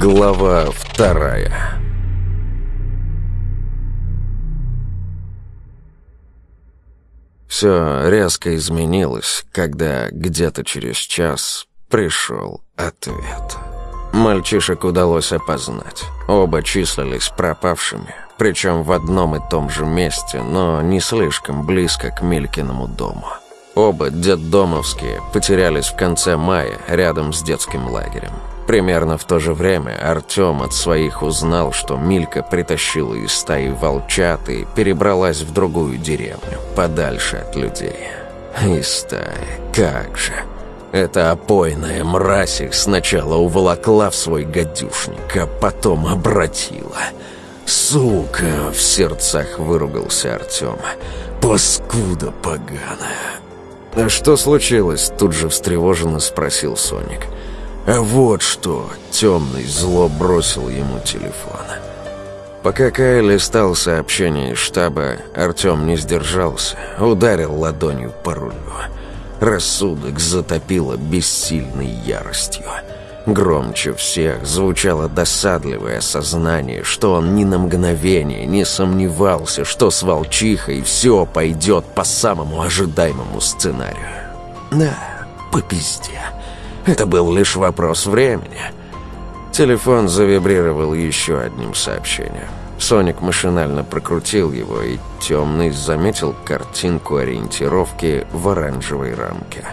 Глава вторая Все резко изменилось, когда где-то через час пришел ответ. Мальчишек удалось опознать. Оба числились пропавшими, причем в одном и том же месте, но не слишком близко к Милькиному дому. Оба детдомовские потерялись в конце мая рядом с детским лагерем. Примерно в то же время Артем от своих узнал, что Милька притащила из стаи волчат и перебралась в другую деревню, подальше от людей. Из стаи, как же... Эта опойная мразь их сначала уволокла в свой гадюшник, а потом обратила. «Сука!» — в сердцах выругался Артем. «Паскуда поганая!» «А что случилось?» — тут же встревоженно спросил Соник. «Соник». А вот что, темный зло бросил ему телефон. Пока Кай листал сообщение штаба, Артем не сдержался, ударил ладонью по рулю. Рассудок затопило бессильной яростью. Громче всех звучало досадливое осознание, что он ни на мгновение не сомневался, что с волчихой все пойдет по самому ожидаемому сценарию. Да, по пизде. Это был лишь вопрос времени. Телефон завибрировал еще одним сообщением. Соник машинально прокрутил его, и темный заметил картинку ориентировки в оранжевой рамке.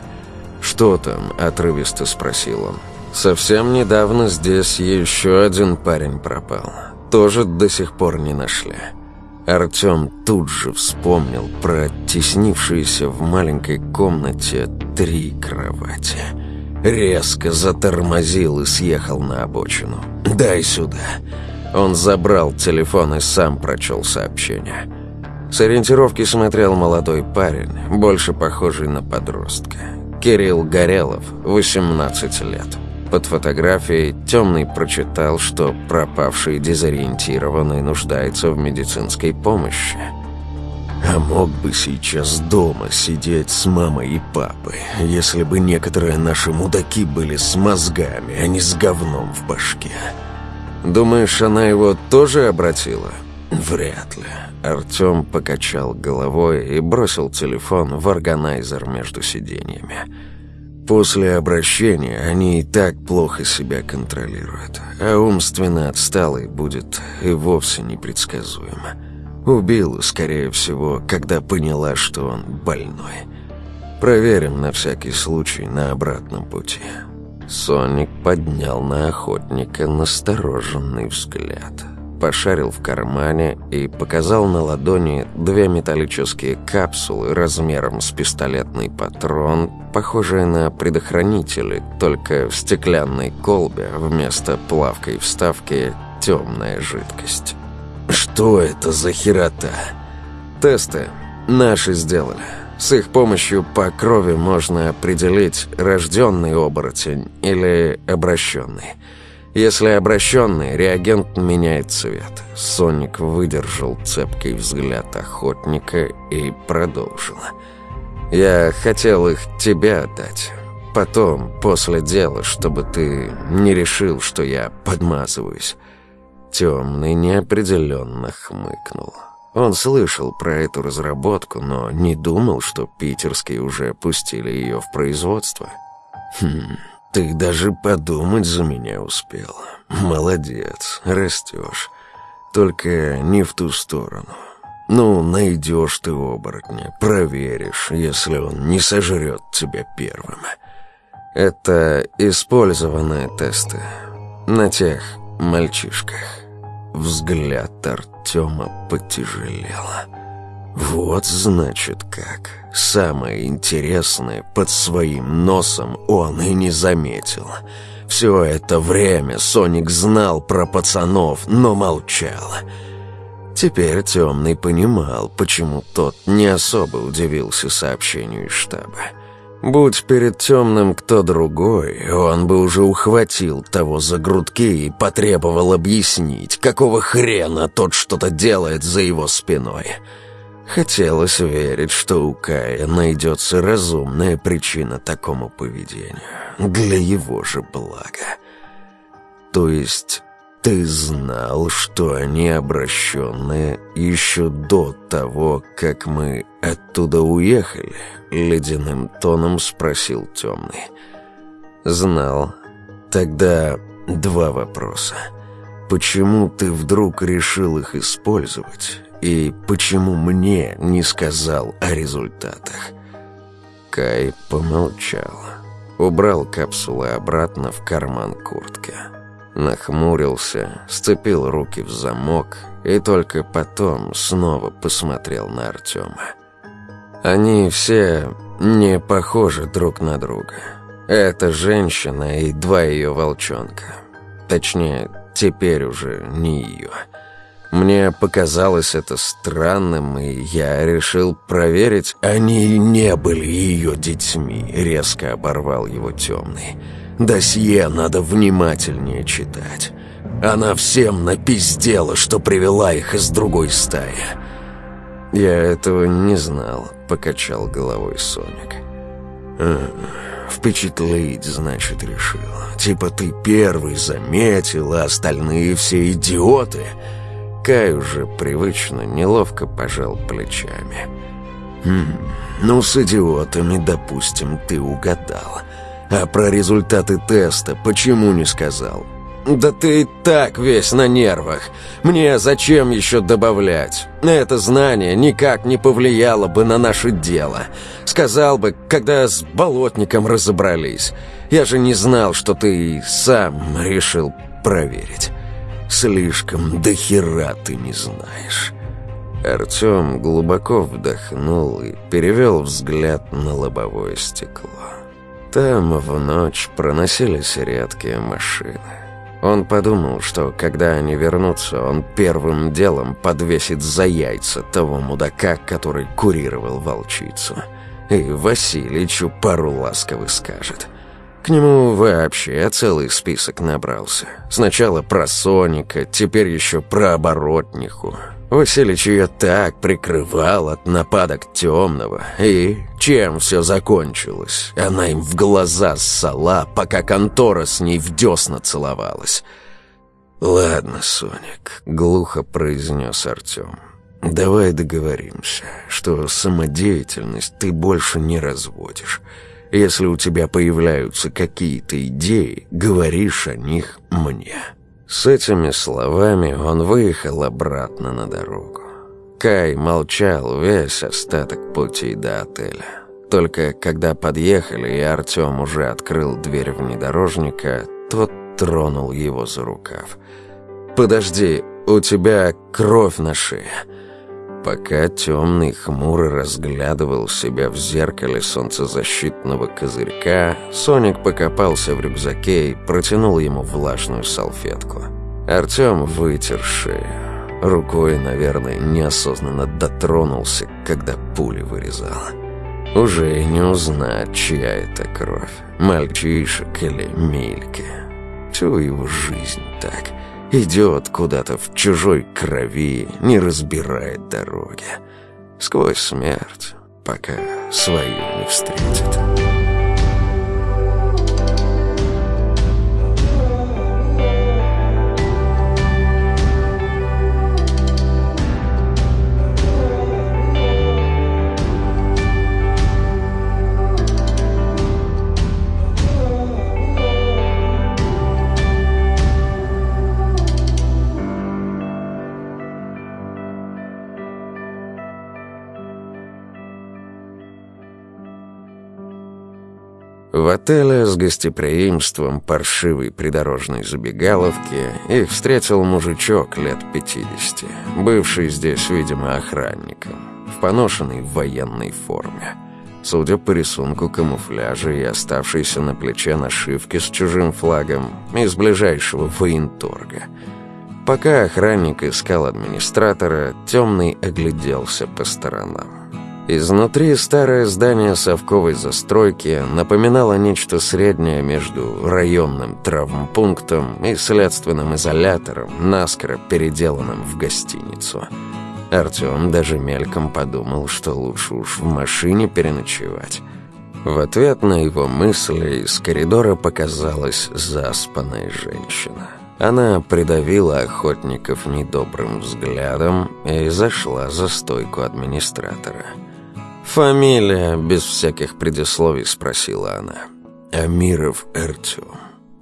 «Что там?» — отрывисто спросил он. «Совсем недавно здесь еще один парень пропал. Тоже до сих пор не нашли». Артем тут же вспомнил про теснившиеся в маленькой комнате три кровати — Резко затормозил и съехал на обочину. «Дай сюда». Он забрал телефон и сам прочел сообщение. С ориентировки смотрел молодой парень, больше похожий на подростка. Кирилл Горелов, 18 лет. Под фотографией Темный прочитал, что пропавший дезориентированный нуждается в медицинской помощи. А мог бы сейчас дома сидеть с мамой и папой, если бы некоторые наши мудаки были с мозгами, а не с говном в башке. Думаешь, она его тоже обратила? Вряд ли. Артем покачал головой и бросил телефон в органайзер между сиденьями. После обращения они и так плохо себя контролируют, а умственно отсталый будет и вовсе непредсказуемо. Убила, скорее всего, когда поняла, что он больной. Проверим на всякий случай на обратном пути. Соник поднял на охотника настороженный взгляд. Пошарил в кармане и показал на ладони две металлические капсулы размером с пистолетный патрон, похожие на предохранители, только в стеклянной колбе вместо плавкой вставки темная жидкость. Что это за херота? Тесты наши сделали. С их помощью по крови можно определить, рожденный оборотень или обращенный. Если обращенный, реагент меняет цвет. Соник выдержал цепкий взгляд охотника и продолжил. «Я хотел их тебе отдать. Потом, после дела, чтобы ты не решил, что я подмазываюсь. Темный неопределенно хмыкнул. Он слышал про эту разработку, но не думал, что питерские уже пустили ее в производство. «Хм, ты даже подумать за меня успел. Молодец, растешь. Только не в ту сторону. Ну, найдешь ты оборотня, проверишь, если он не сожрет тебя первым. Это использованные тесты на тех мальчишках». Взгляд Артема потяжелел. Вот значит как. Самое интересное под своим носом он и не заметил. Все это время Соник знал про пацанов, но молчал. Теперь Темный понимал, почему тот не особо удивился сообщению штаба. Будь перед темным кто другой, он бы уже ухватил того за грудки и потребовал объяснить, какого хрена тот что-то делает за его спиной. Хотелось верить, что у Кая найдется разумная причина такому поведению, для его же блага. То есть ты знал, что они обращенные еще до того, как мы оттуда уехали? Ледяным тоном спросил темный. Знал. Тогда два вопроса. Почему ты вдруг решил их использовать? И почему мне не сказал о результатах? Кай помолчал. Убрал капсулы обратно в карман куртки. Нахмурился, сцепил руки в замок и только потом снова посмотрел на Артема. Они все не похожи друг на друга. Это женщина и два ее волчонка. Точнее, теперь уже не ее. Мне показалось это странным, и я решил проверить. Они не были ее детьми, резко оборвал его темный. Досье надо внимательнее читать. Она всем напиздела, что привела их из другой стаи. «Я этого не знал», — покачал головой Соник. «А, «Впечатлить, значит, решил. Типа ты первый заметил, а остальные все идиоты». Кай уже привычно, неловко пожал плечами. «Хм, ну, с идиотами, допустим, ты угадал. А про результаты теста почему не сказал?» «Да ты и так весь на нервах. Мне зачем еще добавлять? Это знание никак не повлияло бы на наше дело. Сказал бы, когда с болотником разобрались. Я же не знал, что ты сам решил проверить. Слишком дохера ты не знаешь». Артем глубоко вдохнул и перевел взгляд на лобовое стекло. Там в ночь проносились редкие машины. Он подумал, что когда они вернутся, он первым делом подвесит за яйца того мудака, который курировал волчицу. И Василичу пару ласковых скажет. К нему вообще целый список набрался. Сначала про Соника, теперь еще про оборотниху. Василич ее так прикрывал от нападок темного. И чем все закончилось? Она им в глаза ссала, пока контора с ней в десна целовалась. «Ладно, Соник», — глухо произнес Артем. «Давай договоримся, что самодеятельность ты больше не разводишь. Если у тебя появляются какие-то идеи, говоришь о них мне». С этими словами он выехал обратно на дорогу. Кай молчал весь остаток пути до отеля. Только когда подъехали, и Артем уже открыл дверь внедорожника, тот тронул его за рукав. «Подожди, у тебя кровь на шее». Пока темный хмуро разглядывал себя в зеркале солнцезащитного козырька, Соник покопался в рюкзаке и протянул ему влажную салфетку. Артем вытер. Рукой, наверное, неосознанно дотронулся, когда пули вырезал. Уже не узнать, чья это кровь, мальчишек или Мильки. Всю его жизнь так. Идет куда-то в чужой крови, не разбирает дороги. Сквозь смерть, пока свою не встретит. В отеле с гостеприимством паршивой придорожной забегаловки их встретил мужичок лет 50, бывший здесь, видимо, охранником, в поношенной военной форме. Судя по рисунку камуфляжа и оставшейся на плече нашивки с чужим флагом из ближайшего военторга. Пока охранник искал администратора, Темный огляделся по сторонам. Изнутри старое здание совковой застройки напоминало нечто среднее между районным травмпунктом и следственным изолятором, наскоро переделанным в гостиницу. Артем даже мельком подумал, что лучше уж в машине переночевать. В ответ на его мысли из коридора показалась заспанная женщина. Она придавила охотников недобрым взглядом и зашла за стойку администратора. «Фамилия?» — без всяких предисловий спросила она. «Амиров Артем».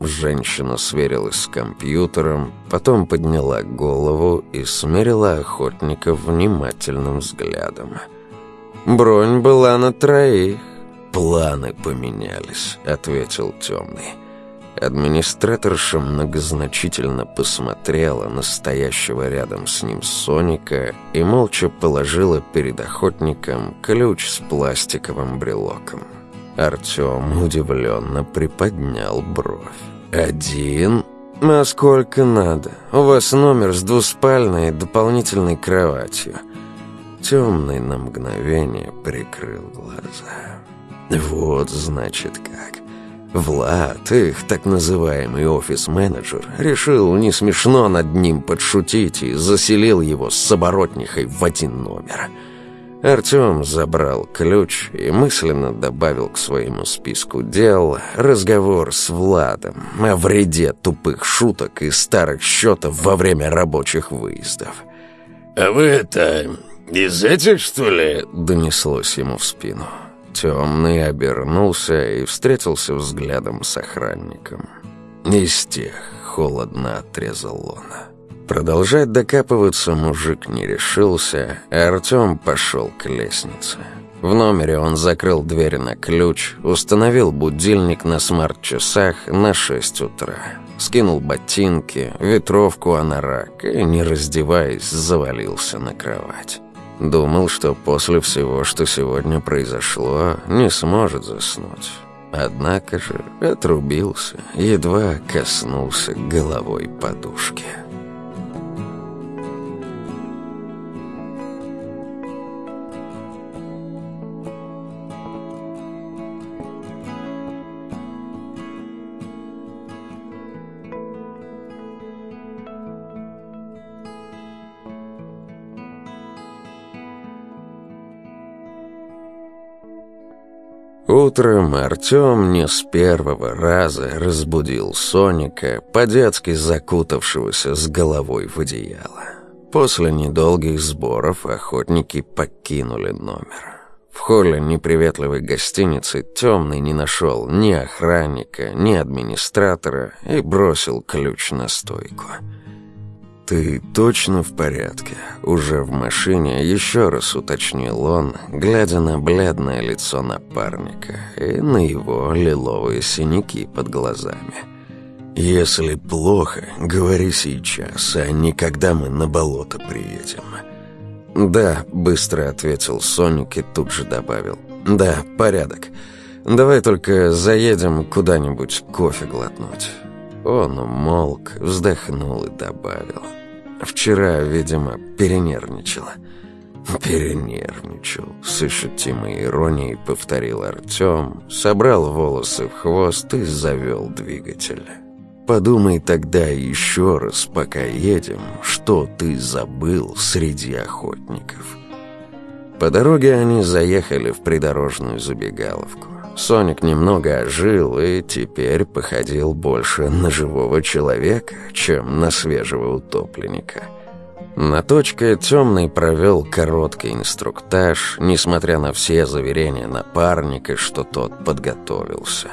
Женщина сверилась с компьютером, потом подняла голову и смерила охотников внимательным взглядом. «Бронь была на троих». «Планы поменялись», — ответил темный. Администраторша многозначительно посмотрела на стоящего рядом с ним Соника и молча положила перед охотником ключ с пластиковым брелоком. Артем удивленно приподнял бровь. «Один? А сколько надо? У вас номер с двуспальной дополнительной кроватью». Темный на мгновение прикрыл глаза. «Вот, значит, как». Влад, их так называемый офис-менеджер, решил не смешно над ним подшутить и заселил его с оборотнихой в один номер. Артем забрал ключ и мысленно добавил к своему списку дел разговор с Владом о вреде тупых шуток и старых счетов во время рабочих выездов. «А вы это... из этих, что ли?» — донеслось ему в спину. Темный обернулся и встретился взглядом с охранником. «Из тех», — холодно отрезал он. Продолжать докапываться мужик не решился, а Артем пошел к лестнице. В номере он закрыл дверь на ключ, установил будильник на смарт-часах на 6 утра, скинул ботинки, ветровку анорак и, не раздеваясь, завалился на кровать. Думал, что после всего, что сегодня произошло, не сможет заснуть. Однако же отрубился, едва коснулся головой подушки. Утром Артем не с первого раза разбудил Соника, по-детски закутавшегося с головой в одеяло. После недолгих сборов охотники покинули номер. В холле неприветливой гостиницы Темный не нашел ни охранника, ни администратора и бросил ключ на стойку. «Ты точно в порядке?» Уже в машине еще раз уточнил он, глядя на бледное лицо напарника и на его лиловые синяки под глазами. «Если плохо, говори сейчас, а не когда мы на болото приедем». «Да», — быстро ответил Соник и тут же добавил. «Да, порядок. Давай только заедем куда-нибудь кофе глотнуть». Он умолк, вздохнул и добавил. «Вчера, видимо, перенервничала». «Перенервничал», — с ощутимой иронией повторил Артем, собрал волосы в хвост и завел двигатель. «Подумай тогда еще раз, пока едем, что ты забыл среди охотников». По дороге они заехали в придорожную забегаловку. Соник немного ожил и теперь походил больше на живого человека, чем на свежего утопленника. На точке темный провел короткий инструктаж, несмотря на все заверения напарника, что тот подготовился.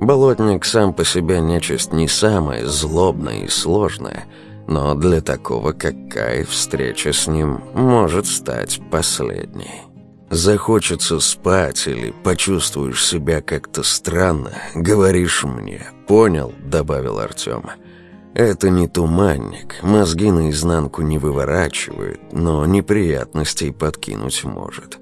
Болотник сам по себе нечисть не самая злобная и сложная, но для такого, как Кай, встреча с ним может стать последней. Захочется спать или почувствуешь себя как-то странно, говоришь мне. Понял?» — добавил Артем. «Это не туманник, мозги наизнанку не выворачивает, но неприятностей подкинуть может.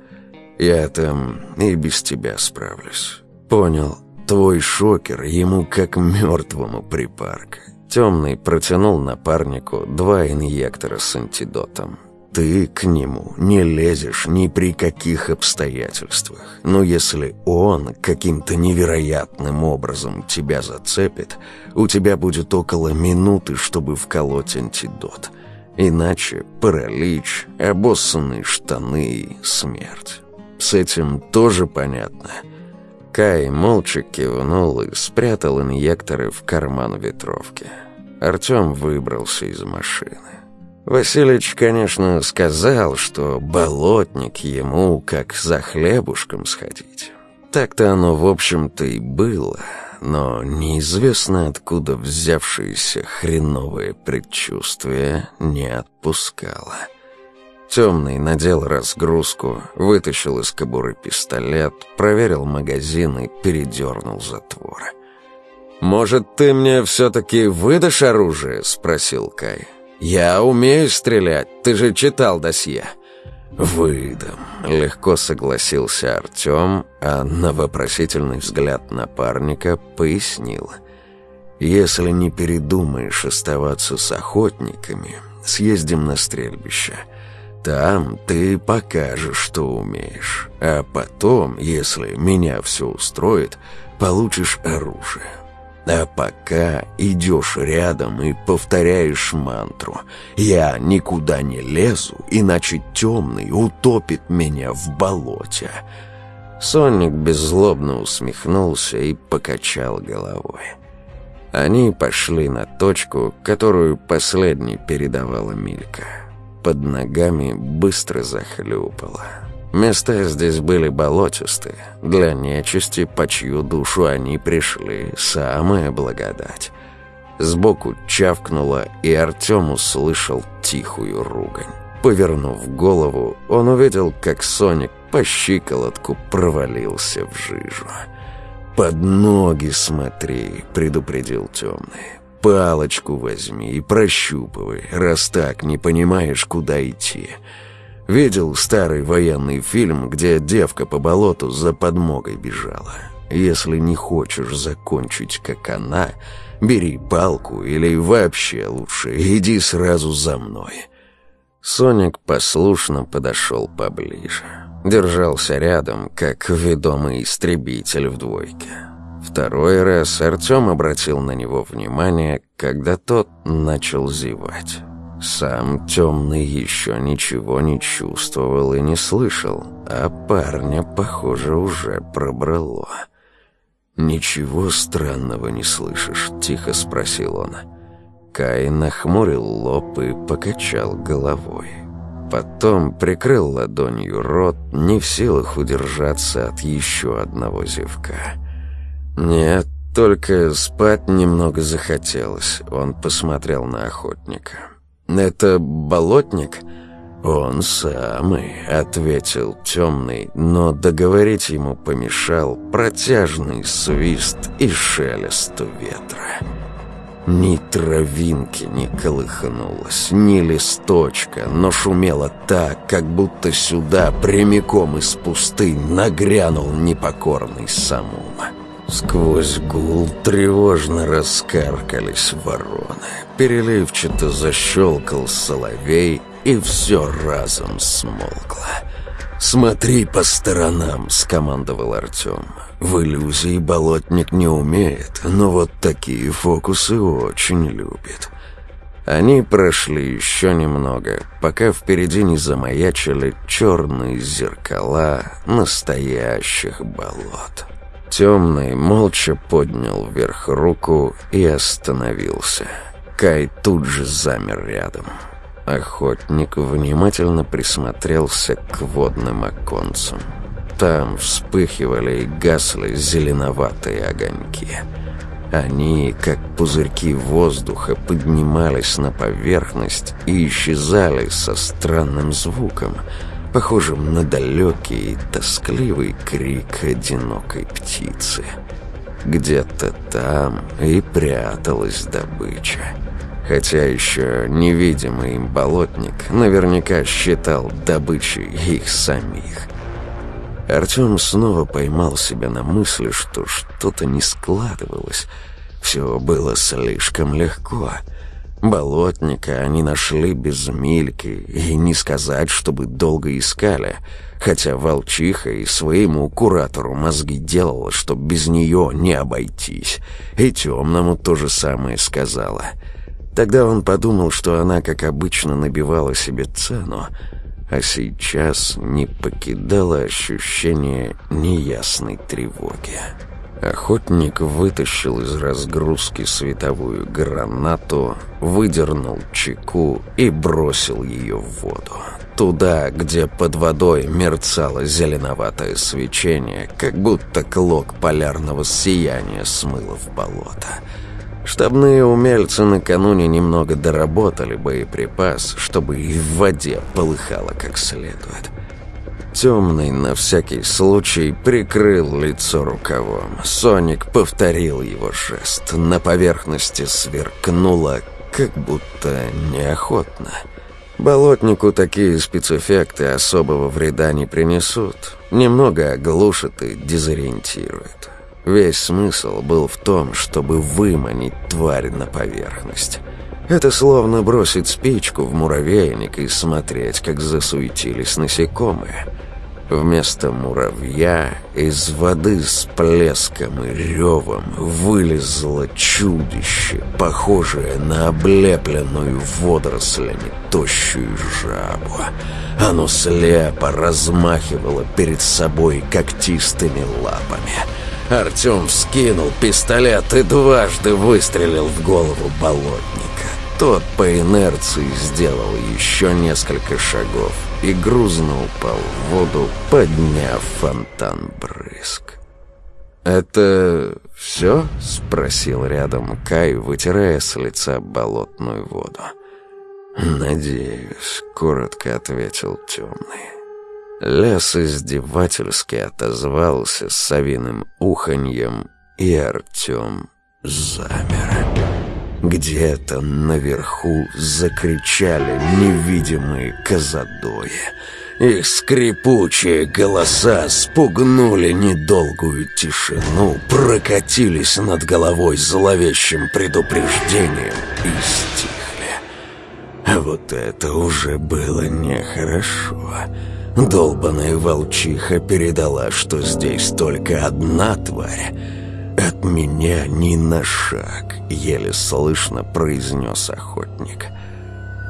Я там и без тебя справлюсь. Понял, твой шокер ему как мертвому припарка». Темный протянул напарнику два инъектора с антидотом. Ты к нему не лезешь ни при каких обстоятельствах. Но если он каким-то невероятным образом тебя зацепит, у тебя будет около минуты, чтобы вколоть антидот. Иначе паралич, обоссанные штаны и смерть. С этим тоже понятно. Кай молча кивнул и спрятал инъекторы в карман ветровки. Артем выбрался из машины. Василич, конечно, сказал, что болотник ему как за хлебушком сходить. Так-то оно, в общем-то, и было, но неизвестно откуда взявшееся хреновое предчувствие не отпускало. Темный надел разгрузку, вытащил из кобуры пистолет, проверил магазин и передернул затвор. «Может, ты мне все-таки выдашь оружие?» — спросил Кай. «Я умею стрелять, ты же читал досье». «Выдам», — легко согласился Артем, а на вопросительный взгляд напарника пояснил. «Если не передумаешь оставаться с охотниками, съездим на стрельбище». Там ты покажешь, что умеешь. А потом, если меня все устроит, получишь оружие. А пока идешь рядом и повторяешь мантру «Я никуда не лезу, иначе темный утопит меня в болоте». Соник беззлобно усмехнулся и покачал головой. Они пошли на точку, которую последней передавала Милька под ногами быстро захлюпало. Места здесь были болотистые. Для нечисти, по чью душу они пришли, самая благодать. Сбоку чавкнуло, и Артем услышал тихую ругань. Повернув голову, он увидел, как Соник по щиколотку провалился в жижу. «Под ноги смотри», — предупредил темный. Палочку возьми и прощупывай, раз так не понимаешь, куда идти. Видел старый военный фильм, где девка по болоту за подмогой бежала. Если не хочешь закончить, как она, бери палку или вообще лучше иди сразу за мной». Соник послушно подошел поближе. Держался рядом, как ведомый истребитель в двойке. Второй раз Артем обратил на него внимание, когда тот начал зевать. Сам темный еще ничего не чувствовал и не слышал, а парня, похоже, уже пробрало. «Ничего странного не слышишь?» — тихо спросил он. Кай нахмурил лоб и покачал головой. Потом прикрыл ладонью рот, не в силах удержаться от еще одного зевка. «Нет, только спать немного захотелось». Он посмотрел на охотника. «Это болотник?» «Он самый», — ответил темный, но договорить ему помешал протяжный свист и шелест ветра. Ни травинки не колыхнулась, ни листочка, но шумело так, как будто сюда прямиком из пустынь нагрянул непокорный самум. Сквозь гул тревожно раскаркались вороны. Переливчато защелкал соловей, и все разом смолкло. «Смотри по сторонам», — скомандовал Артем. «В иллюзии болотник не умеет, но вот такие фокусы очень любит». Они прошли еще немного, пока впереди не замаячили черные зеркала настоящих болот. Темный молча поднял вверх руку и остановился. Кай тут же замер рядом. Охотник внимательно присмотрелся к водным оконцам. Там вспыхивали и гасли зеленоватые огоньки. Они, как пузырьки воздуха, поднимались на поверхность и исчезали со странным звуком — похожим на далекий тоскливый крик одинокой птицы. Где-то там и пряталась добыча. Хотя еще невидимый им болотник наверняка считал добычей их самих. Артем снова поймал себя на мысли, что что-то не складывалось. Все было слишком легко — Болотника они нашли без мильки, и не сказать, чтобы долго искали, хотя волчиха и своему куратору мозги делала, что без нее не обойтись, и темному то же самое сказала. Тогда он подумал, что она, как обычно, набивала себе цену, а сейчас не покидало ощущение неясной тревоги. Охотник вытащил из разгрузки световую гранату, выдернул чеку и бросил ее в воду. Туда, где под водой мерцало зеленоватое свечение, как будто клок полярного сияния смыло в болото. Штабные умельцы накануне немного доработали боеприпас, чтобы и в воде полыхало как следует. Темный на всякий случай прикрыл лицо рукавом. Соник повторил его жест. На поверхности сверкнуло, как будто неохотно. Болотнику такие спецэффекты особого вреда не принесут. Немного оглушат и дезориентируют. Весь смысл был в том, чтобы выманить тварь на поверхность. Это словно бросить спичку в муравейник и смотреть, как засуетились насекомые. Вместо муравья из воды с плеском и ревом вылезло чудище, похожее на облепленную водорослями тощую жабу. Оно слепо размахивало перед собой когтистыми лапами. Артем вскинул пистолет и дважды выстрелил в голову болотника. Тот по инерции сделал еще несколько шагов и грузно упал в воду, подняв фонтан брызг. «Это все?» — спросил рядом Кай, вытирая с лица болотную воду. «Надеюсь», — коротко ответил темный. Лес издевательски отозвался с совиным уханьем, и Артем замер. Где-то наверху закричали невидимые казадои. Их скрипучие голоса спугнули недолгую тишину, прокатились над головой зловещим предупреждением и стихли. А вот это уже было нехорошо. Долбаная волчиха передала, что здесь только одна тварь, «От меня ни на шаг», — еле слышно произнес охотник.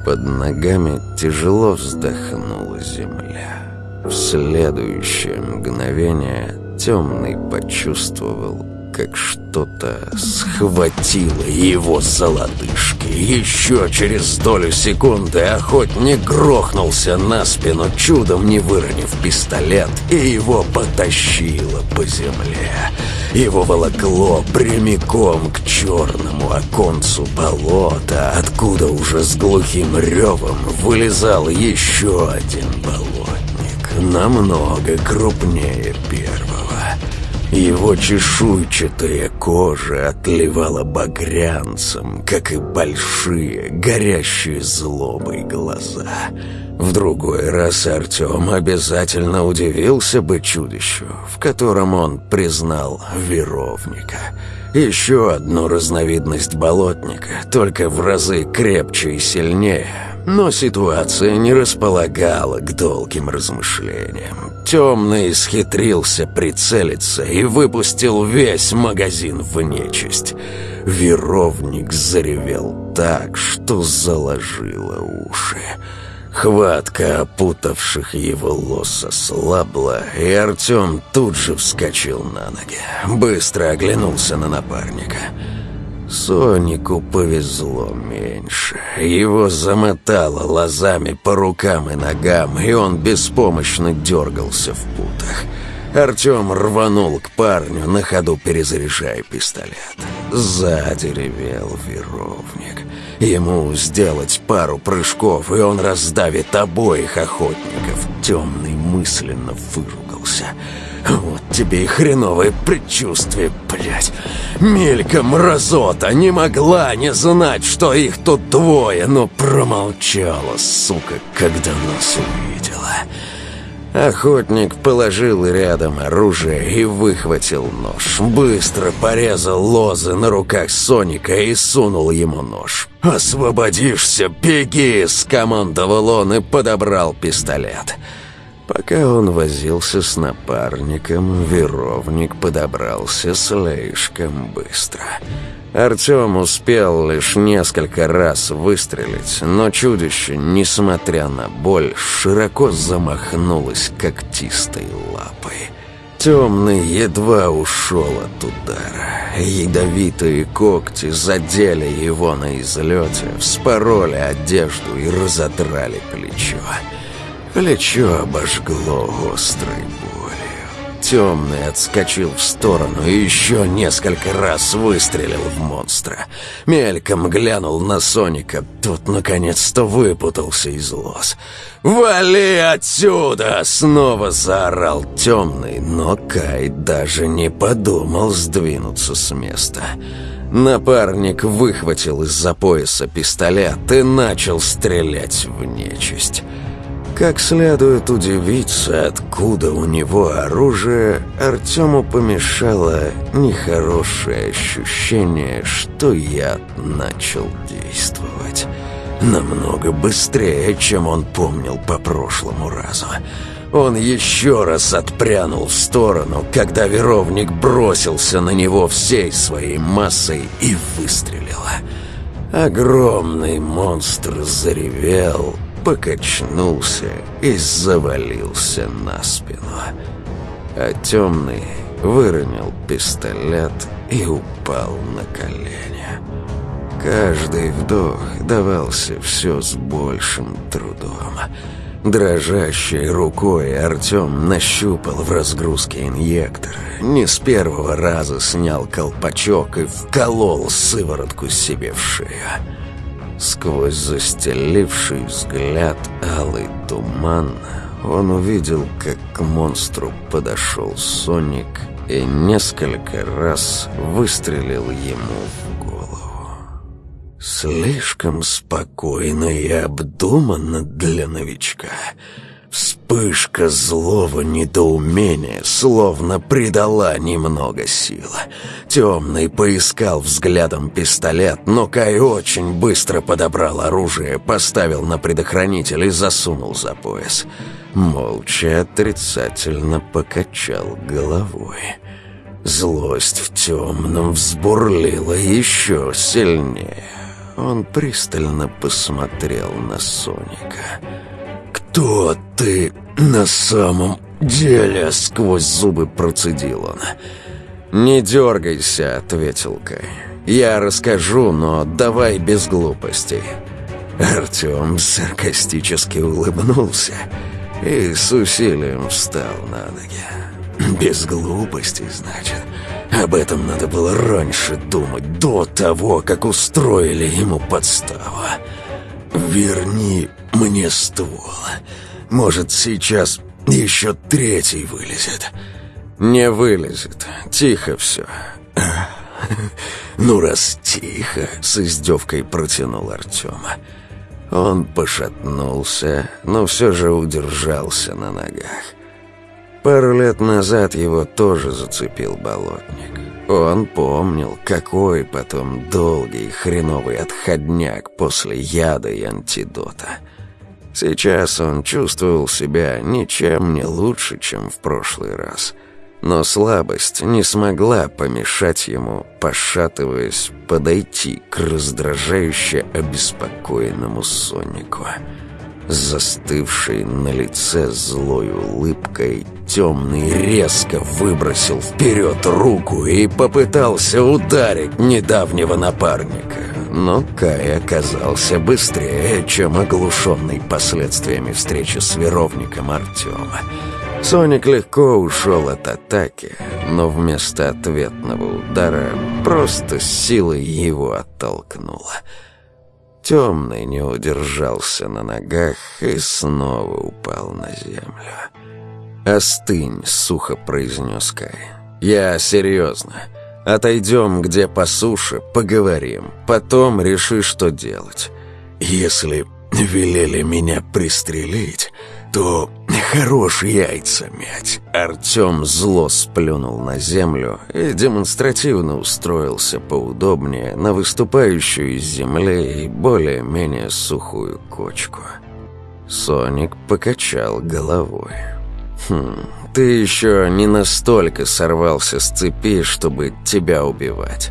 Под ногами тяжело вздохнула земля. В следующее мгновение темный почувствовал, как что-то схватило его за лодыжки. Еще через долю секунды охотник грохнулся на спину, чудом не выронив пистолет, и его потащило по земле. Его волокло прямиком к черному оконцу болота, откуда уже с глухим ревом вылезал еще один болотник, намного крупнее первого. Его чешуйчатая кожа отливала багрянцем, как и большие, горящие злобой глаза. В другой раз Артем обязательно удивился бы чудищу, в котором он признал веровника. Еще одну разновидность болотника, только в разы крепче и сильнее — но ситуация не располагала к долгим размышлениям. Темный схитрился прицелиться и выпустил весь магазин в нечисть. Веровник заревел так, что заложило уши. Хватка опутавших его лоса слабла, и Артем тут же вскочил на ноги. Быстро оглянулся на напарника — Сонику повезло меньше. Его замотало лозами по рукам и ногам, и он беспомощно дергался в путах. Артем рванул к парню, на ходу перезаряжая пистолет. Сзади ревел веровник. Ему сделать пару прыжков, и он раздавит обоих охотников. Темный мысленно выругался. Вот тебе и хреновое предчувствие, блядь. Мелька мразота не могла не знать, что их тут двое, но промолчала, сука, когда нас увидела. Охотник положил рядом оружие и выхватил нож. Быстро порезал лозы на руках Соника и сунул ему нож. «Освободишься, беги!» — скомандовал он и подобрал пистолет. «Пистолет!» Пока он возился с напарником, веровник подобрался слишком быстро. Артем успел лишь несколько раз выстрелить, но чудище, несмотря на боль, широко замахнулось когтистой лапой. Темный едва ушел от удара. Ядовитые когти задели его на излете, вспороли одежду и разодрали плечо. Плечо обожгло острой болью. Темный отскочил в сторону и еще несколько раз выстрелил в монстра. Мельком глянул на Соника. Тот наконец-то выпутался из лоз. «Вали отсюда!» — снова заорал темный, но Кай даже не подумал сдвинуться с места. Напарник выхватил из-за пояса пистолет и начал стрелять в нечисть. Как следует удивиться, откуда у него оружие, Артему помешало нехорошее ощущение, что яд начал действовать. Намного быстрее, чем он помнил по прошлому разу. Он еще раз отпрянул в сторону, когда веровник бросился на него всей своей массой и выстрелил. Огромный монстр заревел, покачнулся и завалился на спину. А темный выронил пистолет и упал на колени. Каждый вдох давался все с большим трудом. Дрожащей рукой Артем нащупал в разгрузке инъектор, не с первого раза снял колпачок и вколол сыворотку себе в шею. Сквозь застеливший взгляд алый туман он увидел, как к монстру подошел Соник и несколько раз выстрелил ему в Слишком спокойно и обдуманно для новичка. Вспышка злого недоумения словно придала немного силы. Темный поискал взглядом пистолет, но Кай очень быстро подобрал оружие, поставил на предохранитель и засунул за пояс. Молча отрицательно покачал головой. Злость в темном взбурлила еще сильнее. Он пристально посмотрел на Соника. «Кто ты на самом деле?» — сквозь зубы процедил он. «Не дергайся», — ответил Кай. «Я расскажу, но давай без глупостей». Артем саркастически улыбнулся и с усилием встал на ноги. «Без глупостей, значит?» Об этом надо было раньше думать, до того, как устроили ему подставу. Верни мне ствол. Может, сейчас еще третий вылезет. Не вылезет. Тихо все. Ну, раз тихо, с издевкой протянул Артема. Он пошатнулся, но все же удержался на ногах. Пару лет назад его тоже зацепил болотник. Он помнил, какой потом долгий хреновый отходняк после яда и антидота. Сейчас он чувствовал себя ничем не лучше, чем в прошлый раз. Но слабость не смогла помешать ему, пошатываясь, подойти к раздражающе обеспокоенному Сонику. Застывший на лице злой улыбкой, темный резко выбросил вперед руку и попытался ударить недавнего напарника. Но Кай оказался быстрее, чем оглушенный последствиями встречи с веровником Артема. Соник легко ушел от атаки, но вместо ответного удара просто силой его оттолкнуло. Темный не удержался на ногах и снова упал на землю. «Остынь», — сухо произнес Кай. «Я серьезно. Отойдем где по суше, поговорим. Потом реши, что делать. Если велели меня пристрелить, то хорош яйца мять». Артем зло сплюнул на землю и демонстративно устроился поудобнее на выступающую из земли и более-менее сухую кочку. Соник покачал головой. «Хм, ты еще не настолько сорвался с цепи, чтобы тебя убивать».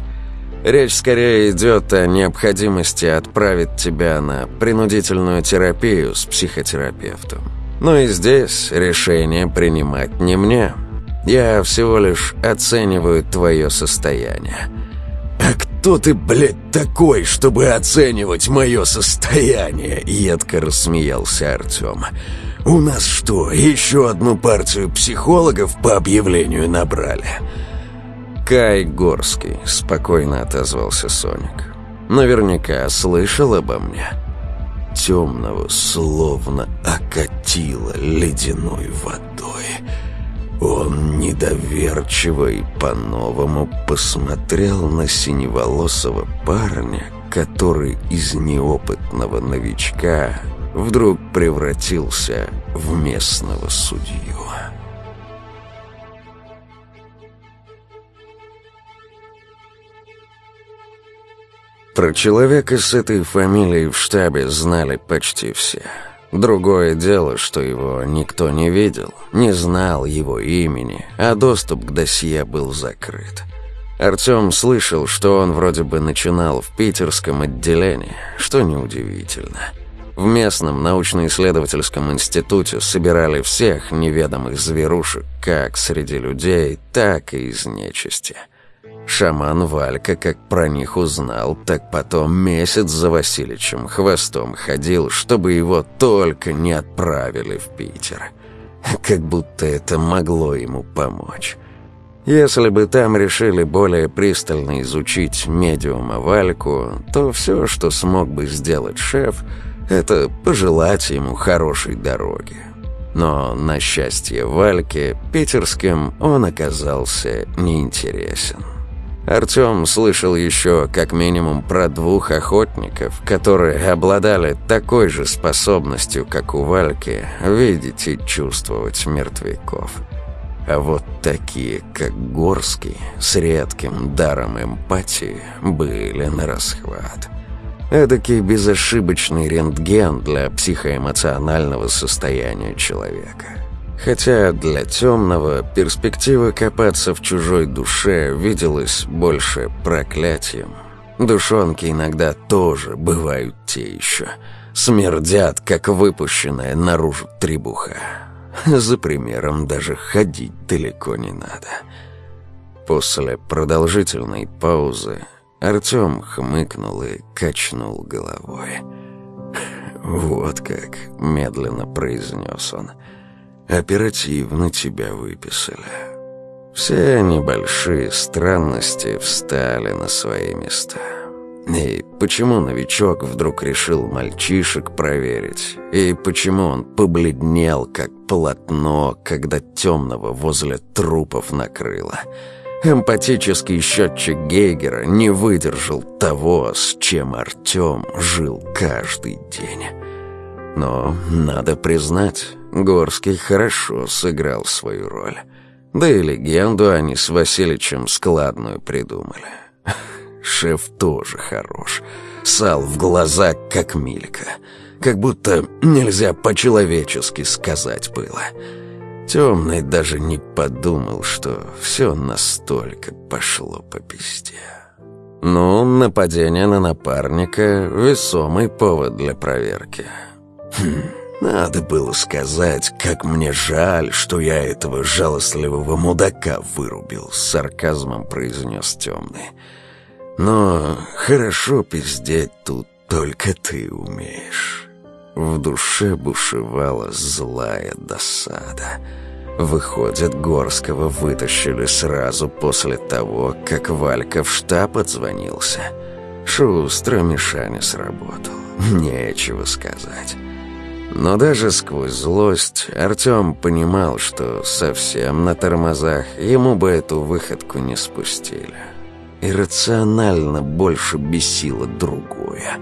Речь скорее идет о необходимости отправить тебя на принудительную терапию с психотерапевтом. Но и здесь решение принимать не мне. Я всего лишь оцениваю твое состояние». «А кто ты, блядь, такой, чтобы оценивать мое состояние?» Едко рассмеялся Артем. «У нас что, еще одну партию психологов по объявлению набрали?» «Кай Горский», — спокойно отозвался Соник. «Наверняка слышал обо мне». Темного словно окатило ледяной водой. Он недоверчиво и по-новому посмотрел на синеволосого парня, который из неопытного новичка вдруг превратился в местного судью. Про человека с этой фамилией в штабе знали почти все. Другое дело, что его никто не видел, не знал его имени, а доступ к досье был закрыт. Артем слышал, что он вроде бы начинал в питерском отделении, что неудивительно. В местном научно-исследовательском институте собирали всех неведомых зверушек как среди людей, так и из нечисти – Шаман Валька, как про них узнал, так потом месяц за Васильичем хвостом ходил, чтобы его только не отправили в Питер. Как будто это могло ему помочь. Если бы там решили более пристально изучить медиума Вальку, то все, что смог бы сделать шеф, это пожелать ему хорошей дороги. Но, на счастье Вальки, питерским он оказался неинтересен. Артем слышал еще как минимум про двух охотников, которые обладали такой же способностью, как у Вальки, видеть и чувствовать мертвяков. А вот такие, как Горский, с редким даром эмпатии, были на расхват. Эдакий безошибочный рентген для психоэмоционального состояния человека. Хотя для темного перспектива копаться в чужой душе виделась больше проклятием. Душонки иногда тоже бывают те еще. Смердят, как выпущенная наружу требуха. За примером даже ходить далеко не надо. После продолжительной паузы Артем хмыкнул и качнул головой. «Вот как», — медленно произнес он, — Оперативно тебя выписали. Все небольшие странности встали на свои места. И почему новичок вдруг решил мальчишек проверить? И почему он побледнел, как полотно, когда темного возле трупов накрыло? Эмпатический счетчик Гейгера не выдержал того, с чем Артем жил каждый день. Но надо признать, Горский хорошо сыграл свою роль. Да и легенду они с Васильичем складную придумали. Шеф тоже хорош. Сал в глаза, как Милька. Как будто нельзя по-человечески сказать было. Темный даже не подумал, что все настолько пошло по пизде. Ну, нападение на напарника — весомый повод для проверки. Хм... Надо было сказать, как мне жаль, что я этого жалостливого мудака вырубил, с сарказмом произнес темный. Но хорошо пиздеть тут только ты умеешь. В душе бушевала злая досада. Выходит, Горского вытащили сразу после того, как Валька в штаб отзвонился. Шустро Мишаня сработал. Нечего сказать. Но даже сквозь злость Артем понимал, что совсем на тормозах ему бы эту выходку не спустили. Иррационально больше бесило другое.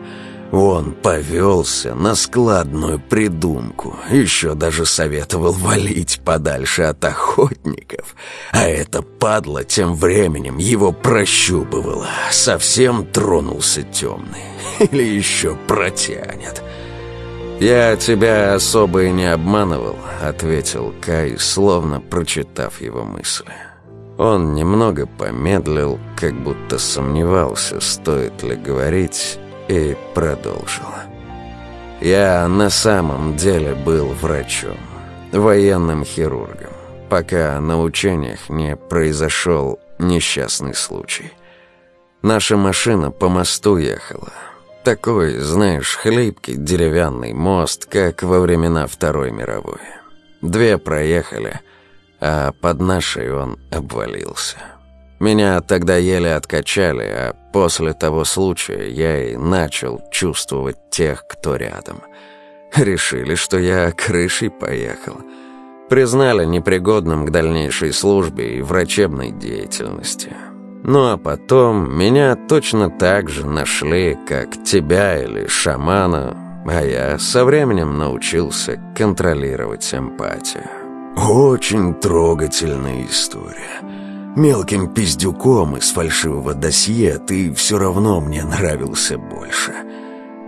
Он повелся на складную придумку, еще даже советовал валить подальше от охотников. А эта падла тем временем его прощупывала, совсем тронулся темный. Или еще протянет. «Я тебя особо и не обманывал», — ответил Кай, словно прочитав его мысли. Он немного помедлил, как будто сомневался, стоит ли говорить, и продолжил. «Я на самом деле был врачом, военным хирургом. пока на учениях не произошел несчастный случай. Наша машина по мосту ехала. Такой, знаешь, хлипкий деревянный мост, как во времена Второй мировой. Две проехали, а под нашей он обвалился. Меня тогда еле откачали, а после того случая я и начал чувствовать тех, кто рядом. Решили, что я крышей поехал. Признали непригодным к дальнейшей службе и врачебной деятельности. Ну а потом меня точно так же нашли, как тебя или шамана, а я со временем научился контролировать эмпатию. Очень трогательная история. Мелким пиздюком из фальшивого досье ты все равно мне нравился больше.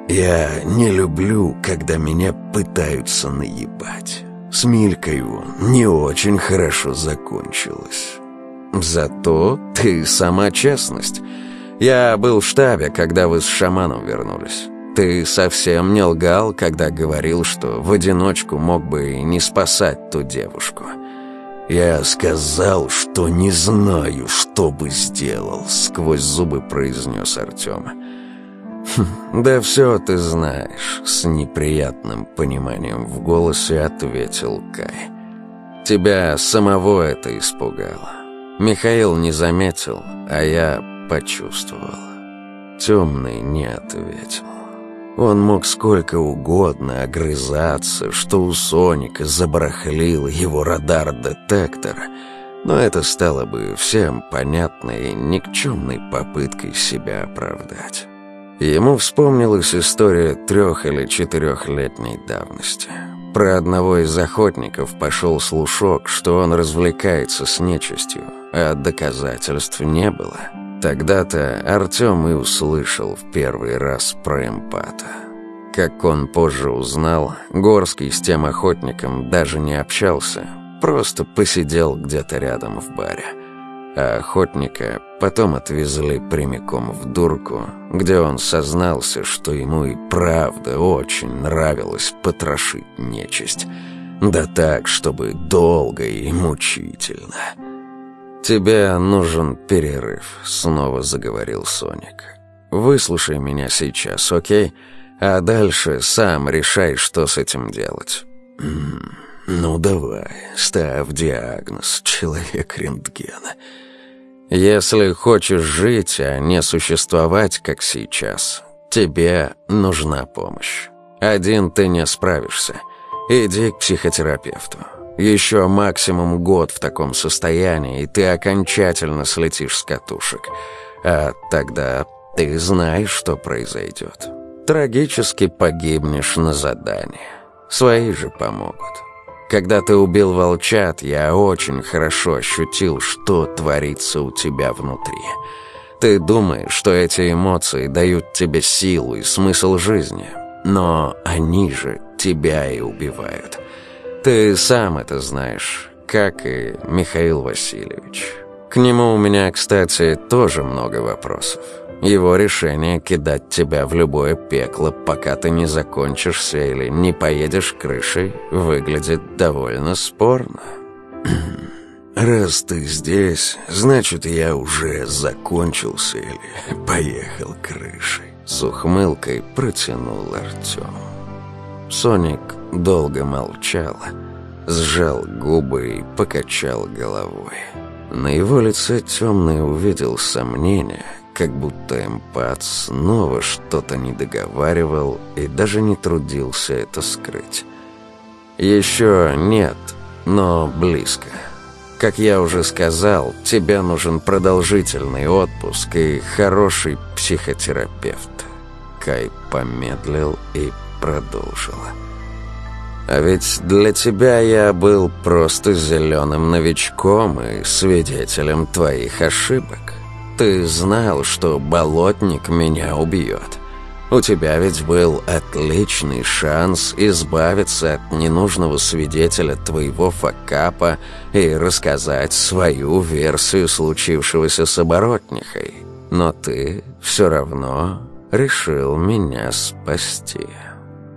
Я не люблю, когда меня пытаются наебать. С Милькой не очень хорошо закончилось. Зато ты сама честность. Я был в штабе, когда вы с шаманом вернулись. Ты совсем не лгал, когда говорил, что в одиночку мог бы и не спасать ту девушку. «Я сказал, что не знаю, что бы сделал», — сквозь зубы произнес Артем. «Хм, «Да все ты знаешь», — с неприятным пониманием в голосе ответил Кай. «Тебя самого это испугало. Михаил не заметил, а я почувствовал. Темный не ответил». Он мог сколько угодно огрызаться, что у Соника забарахлил его радар-детектор, но это стало бы всем понятной никчемной попыткой себя оправдать. Ему вспомнилась история трех- или четырехлетней давности. Про одного из охотников пошел слушок, что он развлекается с нечистью, а доказательств не было — Тогда-то Артем и услышал в первый раз про эмпата. Как он позже узнал, Горский с тем охотником даже не общался, просто посидел где-то рядом в баре. А охотника потом отвезли прямиком в дурку, где он сознался, что ему и правда очень нравилось потрошить нечисть. Да так, чтобы долго и мучительно. «Тебе нужен перерыв», — снова заговорил Соник. «Выслушай меня сейчас, окей? А дальше сам решай, что с этим делать». «Ну давай, ставь диагноз, человек рентгена». «Если хочешь жить, а не существовать, как сейчас, тебе нужна помощь. Один ты не справишься. Иди к психотерапевту. Еще максимум год в таком состоянии, и ты окончательно слетишь с катушек. А тогда ты знаешь, что произойдет. Трагически погибнешь на задании. Свои же помогут. Когда ты убил волчат, я очень хорошо ощутил, что творится у тебя внутри. Ты думаешь, что эти эмоции дают тебе силу и смысл жизни, но они же тебя и убивают. Ты сам это знаешь, как и Михаил Васильевич. К нему у меня, кстати, тоже много вопросов. Его решение кидать тебя в любое пекло, пока ты не закончишься или не поедешь крышей, выглядит довольно спорно. «Раз ты здесь, значит, я уже закончился или поехал крышей», — с ухмылкой протянул Артем. Соник долго молчал, сжал губы и покачал головой. На его лице темный увидел сомнение, как будто эмпат снова что-то не договаривал и даже не трудился это скрыть. «Еще нет, но близко. Как я уже сказал, тебе нужен продолжительный отпуск и хороший психотерапевт». Кай помедлил и продолжила. «А ведь для тебя я был просто зеленым новичком и свидетелем твоих ошибок. Ты знал, что болотник меня убьет. У тебя ведь был отличный шанс избавиться от ненужного свидетеля твоего факапа и рассказать свою версию случившегося с оборотнихой. Но ты все равно решил меня спасти».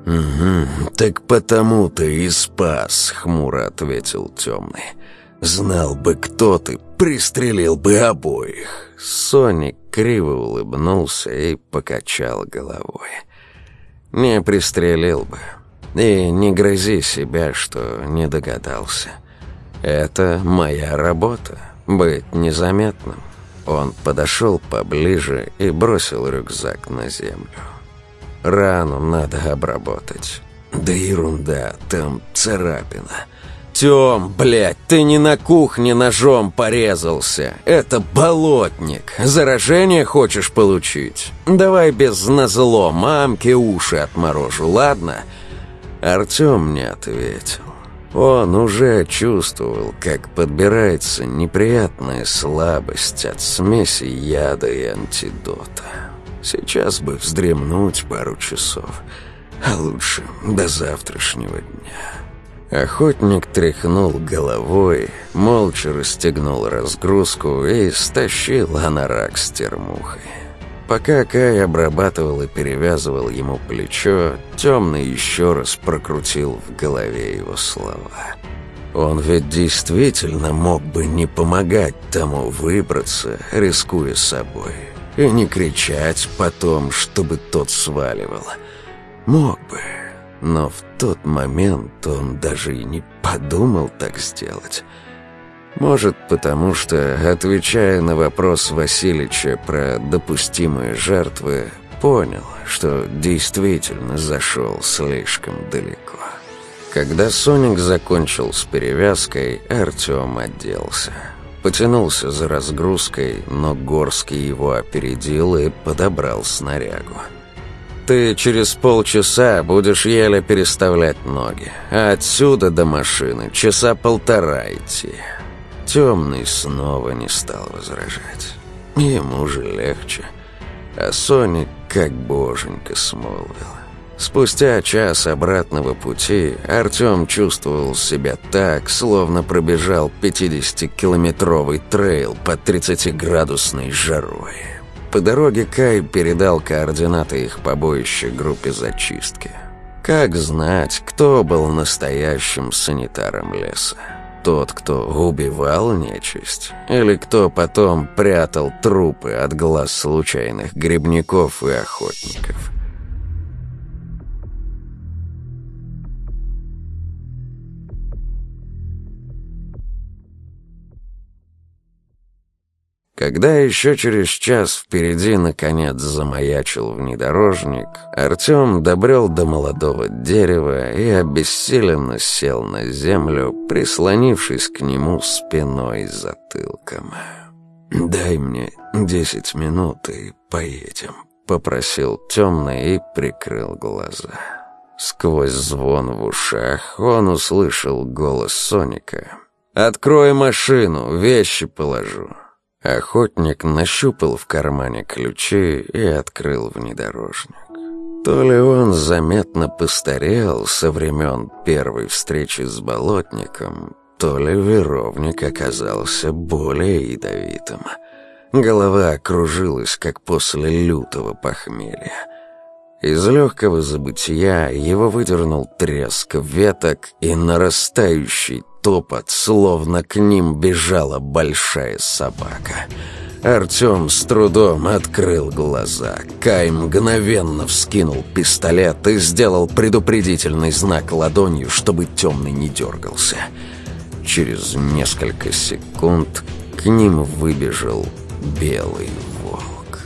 «Угу, так потому ты и спас», — хмуро ответил темный. Знал бы, кто ты, пристрелил бы обоих. Соник криво улыбнулся и покачал головой. Не пристрелил бы. И не грози себя, что не догадался. Это моя работа — быть незаметным. Он подошел поближе и бросил рюкзак на землю. Рану надо обработать. Да ерунда, там царапина. Тём, блядь, ты не на кухне ножом порезался. Это болотник. Заражение хочешь получить? Давай без назло мамке уши отморожу, ладно? Артём не ответил. Он уже чувствовал, как подбирается неприятная слабость от смеси яда и антидота. Сейчас бы вздремнуть пару часов, а лучше до завтрашнего дня. Охотник тряхнул головой, молча расстегнул разгрузку и стащил анорак с термухой. Пока Кай обрабатывал и перевязывал ему плечо, Темный еще раз прокрутил в голове его слова. Он ведь действительно мог бы не помогать тому выбраться, рискуя собой, и не кричать потом, чтобы тот сваливал. Мог бы, но в тот момент он даже и не подумал так сделать. Может, потому что, отвечая на вопрос Васильича про допустимые жертвы, понял, что действительно зашел слишком далеко. Когда Соник закончил с перевязкой, Артем оделся. Потянулся за разгрузкой, но Горский его опередил и подобрал снарягу. «Ты через полчаса будешь еле переставлять ноги, а отсюда до машины часа полтора идти». Темный снова не стал возражать. Ему же легче. А Соник как боженька смолвил. Спустя час обратного пути Артем чувствовал себя так, словно пробежал 50-километровый трейл под 30-градусной жарой. По дороге Кай передал координаты их побоища группе зачистки. Как знать, кто был настоящим санитаром леса? Тот, кто убивал нечисть? Или кто потом прятал трупы от глаз случайных грибников и охотников? Когда еще через час впереди наконец замаячил внедорожник, Артем добрел до молодого дерева и обессиленно сел на землю, прислонившись к нему спиной и затылком. «Дай мне десять минут и поедем», — попросил темный и прикрыл глаза. Сквозь звон в ушах он услышал голос Соника. «Открой машину, вещи положу». Охотник нащупал в кармане ключи и открыл внедорожник. То ли он заметно постарел со времен первой встречи с болотником, то ли веровник оказался более ядовитым. Голова кружилась, как после лютого похмелья. Из легкого забытия его выдернул треск веток и нарастающий топот, словно к ним бежала большая собака. Артем с трудом открыл глаза. Кай мгновенно вскинул пистолет и сделал предупредительный знак ладонью, чтобы темный не дергался. Через несколько секунд к ним выбежал белый волк.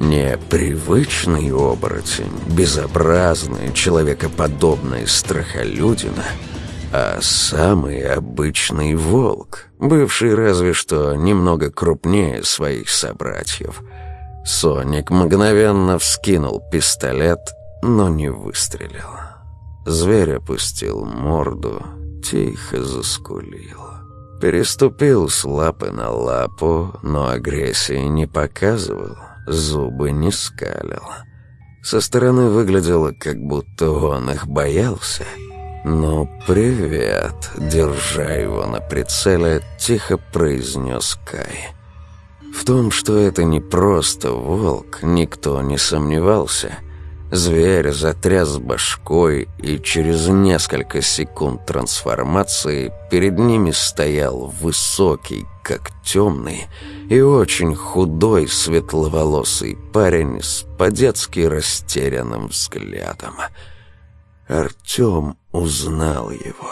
Непривычный оборотень, безобразная, человекоподобная страхолюдина — а самый обычный волк, бывший разве что немного крупнее своих собратьев. Соник мгновенно вскинул пистолет, но не выстрелил. Зверь опустил морду, тихо заскулил. Переступил с лапы на лапу, но агрессии не показывал, зубы не скалил. Со стороны выглядело, как будто он их боялся — «Ну, привет!» — держа его на прицеле, тихо произнес Кай. В том, что это не просто волк, никто не сомневался. Зверь затряс башкой, и через несколько секунд трансформации перед ними стоял высокий, как темный, и очень худой светловолосый парень с по-детски растерянным взглядом. Артем узнал его.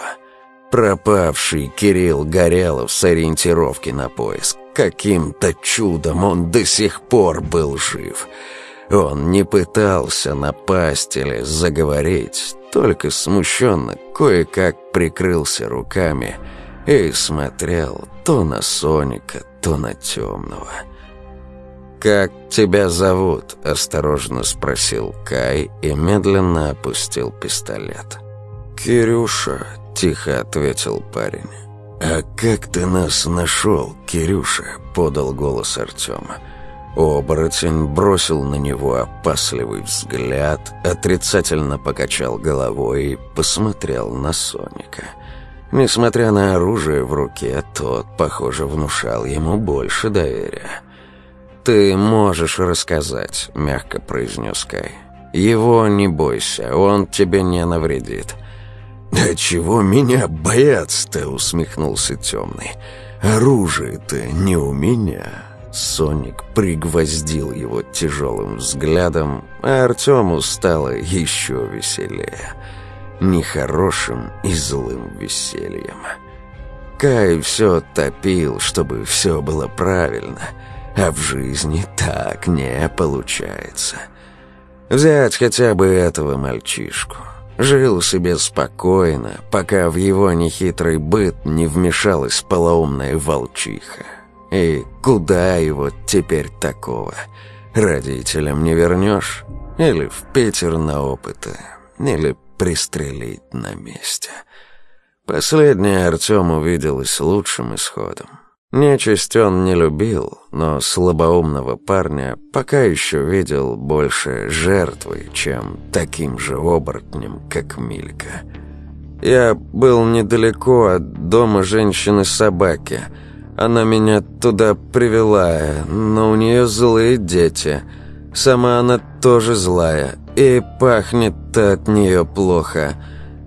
Пропавший Кирилл Горелов с ориентировки на поиск. Каким-то чудом он до сих пор был жив — он не пытался напасть или заговорить, только смущенно кое-как прикрылся руками и смотрел то на Соника, то на темного. «Как тебя зовут?» – осторожно спросил Кай и медленно опустил пистолет. «Кирюша», – тихо ответил парень. «А как ты нас нашел, Кирюша?» – подал голос Артема. Оборотень бросил на него опасливый взгляд, отрицательно покачал головой и посмотрел на Соника. Несмотря на оружие в руке, тот, похоже, внушал ему больше доверия. «Ты можешь рассказать», — мягко произнес Кай. «Его не бойся, он тебе не навредит». «А чего меня бояться-то?» — усмехнулся темный. «Оружие-то не у меня». Соник пригвоздил его тяжелым взглядом, а Артему стало еще веселее. Нехорошим и злым весельем. Кай все топил, чтобы все было правильно, а в жизни так не получается. Взять хотя бы этого мальчишку. Жил себе спокойно, пока в его нехитрый быт не вмешалась полоумная волчиха. И куда его теперь такого? Родителям не вернешь? Или в Питер на опыты? Или пристрелить на месте? Последнее Артем увиделось лучшим исходом. Нечисть он не любил, но слабоумного парня пока еще видел больше жертвой, чем таким же оборотнем, как Милька. Я был недалеко от дома женщины-собаки — она меня туда привела, но у нее злые дети. Сама она тоже злая, и пахнет от нее плохо.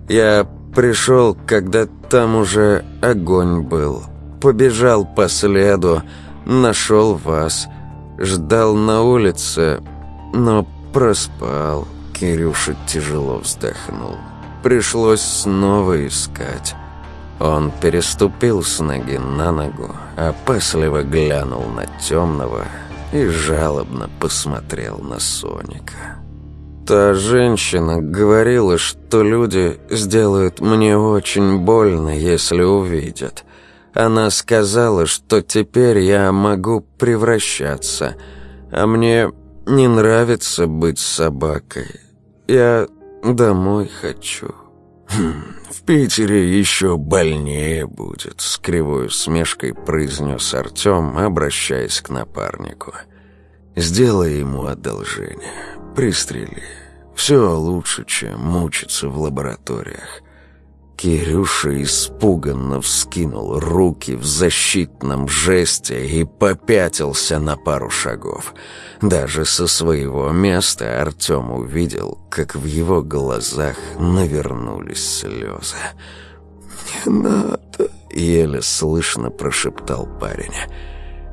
Я пришел, когда там уже огонь был. Побежал по следу, нашел вас. Ждал на улице, но проспал. Кирюша тяжело вздохнул. Пришлось снова искать. Он переступил с ноги на ногу, опасливо глянул на темного и жалобно посмотрел на Соника. Та женщина говорила, что люди сделают мне очень больно, если увидят. Она сказала, что теперь я могу превращаться, а мне не нравится быть собакой. Я домой хочу. Хм, «В Питере еще больнее будет», — с кривой усмешкой произнес Артем, обращаясь к напарнику. «Сделай ему одолжение. Пристрели. Все лучше, чем мучиться в лабораториях. Кирюша испуганно вскинул руки в защитном жесте и попятился на пару шагов. Даже со своего места Артем увидел, как в его глазах навернулись слезы. «Не надо!» — еле слышно прошептал парень.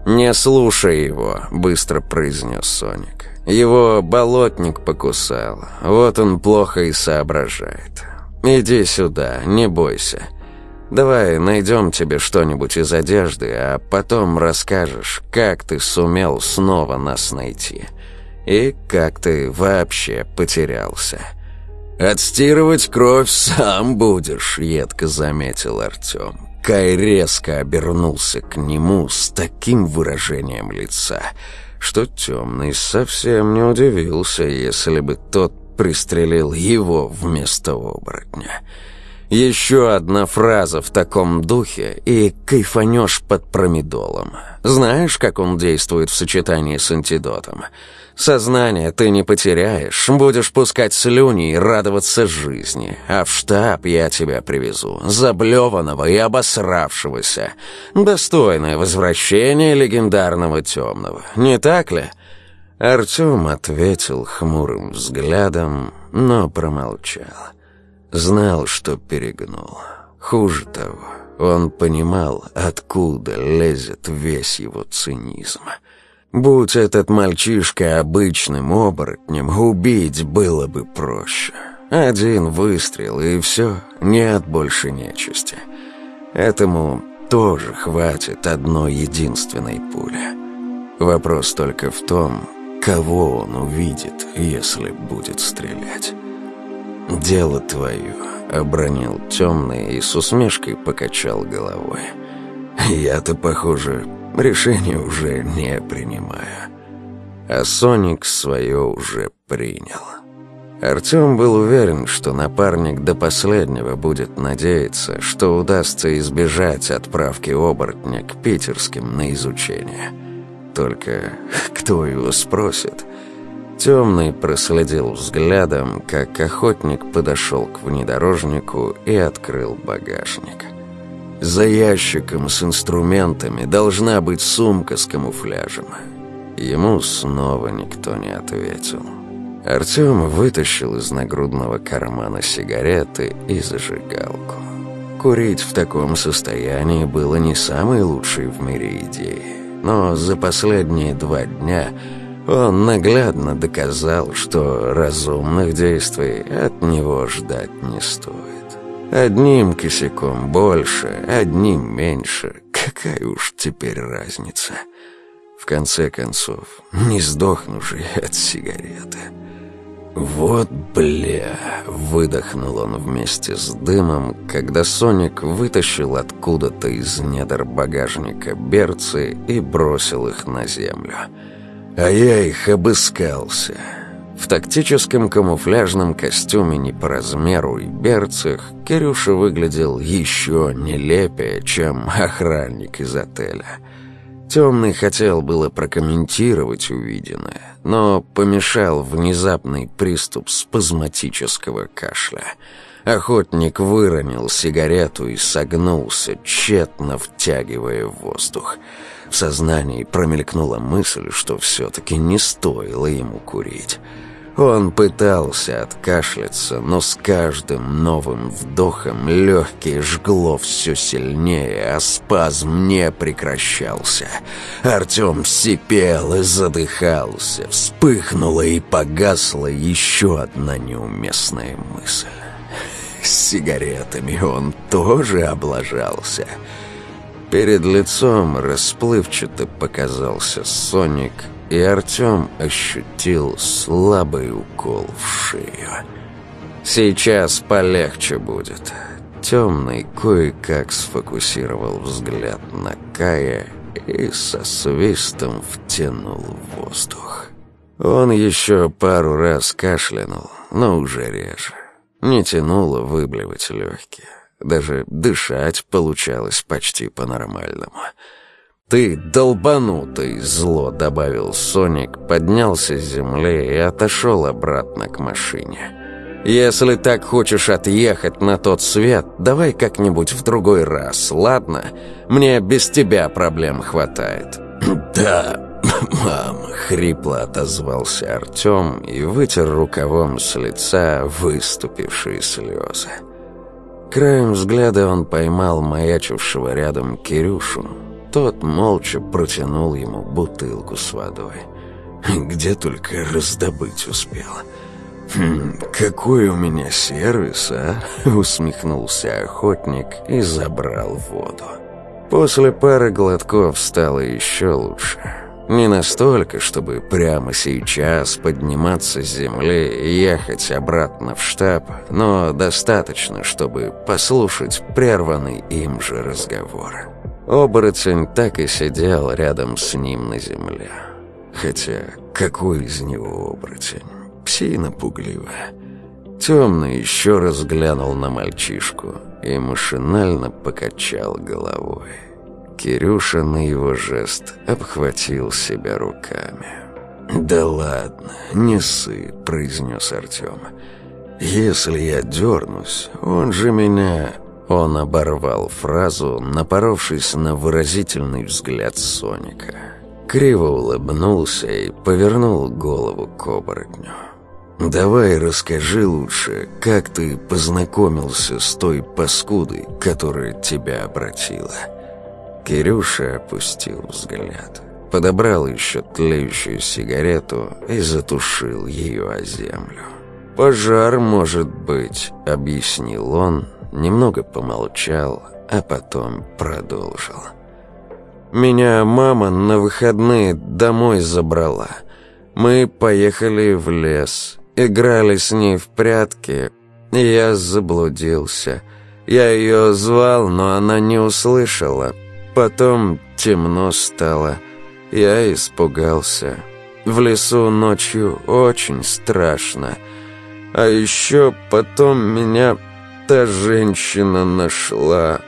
«Не слушай его», — быстро произнес Соник. «Его болотник покусал, вот он плохо и соображает. «Иди сюда, не бойся. Давай найдем тебе что-нибудь из одежды, а потом расскажешь, как ты сумел снова нас найти. И как ты вообще потерялся». «Отстирывать кровь сам будешь», — едко заметил Артем. Кай резко обернулся к нему с таким выражением лица, что темный совсем не удивился, если бы тот пристрелил его вместо оборотня. Еще одна фраза в таком духе, и кайфанешь под промедолом. Знаешь, как он действует в сочетании с антидотом? Сознание ты не потеряешь, будешь пускать слюни и радоваться жизни. А в штаб я тебя привезу, заблеванного и обосравшегося. Достойное возвращение легендарного темного, не так ли?» Артем ответил хмурым взглядом, но промолчал. Знал, что перегнул. Хуже того, он понимал, откуда лезет весь его цинизм. Будь этот мальчишка обычным оборотнем, убить было бы проще. Один выстрел, и все, нет больше нечисти. Этому тоже хватит одной единственной пули. Вопрос только в том, кого он увидит, если будет стрелять. «Дело твое», — обронил темный и с усмешкой покачал головой. «Я-то, похоже, решение уже не принимаю». А Соник свое уже принял. Артем был уверен, что напарник до последнего будет надеяться, что удастся избежать отправки оборотня к питерским на изучение. Только кто его спросит? Темный проследил взглядом, как охотник подошел к внедорожнику и открыл багажник. За ящиком с инструментами должна быть сумка с камуфляжем. Ему снова никто не ответил. Артем вытащил из нагрудного кармана сигареты и зажигалку. Курить в таком состоянии было не самой лучшей в мире идеей, но за последние два дня он наглядно доказал, что разумных действий от него ждать не стоит. Одним косяком больше, одним меньше. Какая уж теперь разница? В конце концов, не сдохну же от сигареты. «Вот бля!» — выдохнул он вместе с дымом, когда Соник вытащил откуда-то из недр багажника берцы и бросил их на землю. А я их обыскался. В тактическом камуфляжном костюме не по размеру и берцах Кирюша выглядел еще нелепее, чем охранник из отеля. Темный хотел было прокомментировать увиденное, но помешал внезапный приступ спазматического кашля. Охотник выронил сигарету и согнулся, тщетно втягивая воздух. В сознании промелькнула мысль, что все-таки не стоило ему курить. Он пытался откашляться, но с каждым новым вдохом легкие жгло все сильнее, а спазм не прекращался. Артем сипел и задыхался. Вспыхнула и погасла еще одна неуместная мысль. С сигаретами он тоже облажался — Перед лицом расплывчато показался Соник, и Артем ощутил слабый укол в шею. «Сейчас полегче будет». Темный кое-как сфокусировал взгляд на Кая и со свистом втянул воздух. Он еще пару раз кашлянул, но уже реже. Не тянуло выблевать легкие. Даже дышать получалось почти по-нормальному. «Ты долбанутый!» — зло добавил Соник, поднялся с земли и отошел обратно к машине. «Если так хочешь отъехать на тот свет, давай как-нибудь в другой раз, ладно? Мне без тебя проблем хватает». «Да, мам», — хрипло отозвался Артем и вытер рукавом с лица выступившие слезы. Краем взгляда он поймал маячившего рядом Кирюшу. Тот молча протянул ему бутылку с водой. Где только раздобыть успел. «Хм, какой у меня сервис, а?» — усмехнулся охотник и забрал воду. После пары глотков стало еще лучше. Не настолько, чтобы прямо сейчас подниматься с земли и ехать обратно в штаб, но достаточно, чтобы послушать прерванный им же разговор. Оборотень так и сидел рядом с ним на земле. Хотя, какой из него оборотень? Псина пугливая. Темный еще раз глянул на мальчишку и машинально покачал головой. Кирюша на его жест обхватил себя руками. «Да ладно, не ссы», — произнес Артем. «Если я дернусь, он же меня...» Он оборвал фразу, напоровшись на выразительный взгляд Соника. криво улыбнулся и повернул голову к оборотню. «Давай расскажи лучше, как ты познакомился с той паскудой, которая тебя обратила». Кирюша опустил взгляд, подобрал еще тлеющую сигарету и затушил ее о землю. «Пожар, может быть», — объяснил он, немного помолчал, а потом продолжил. «Меня мама на выходные домой забрала. Мы поехали в лес, играли с ней в прятки, и я заблудился. Я ее звал, но она не услышала. Потом темно стало. Я испугался. В лесу ночью очень страшно. А еще потом меня та женщина нашла.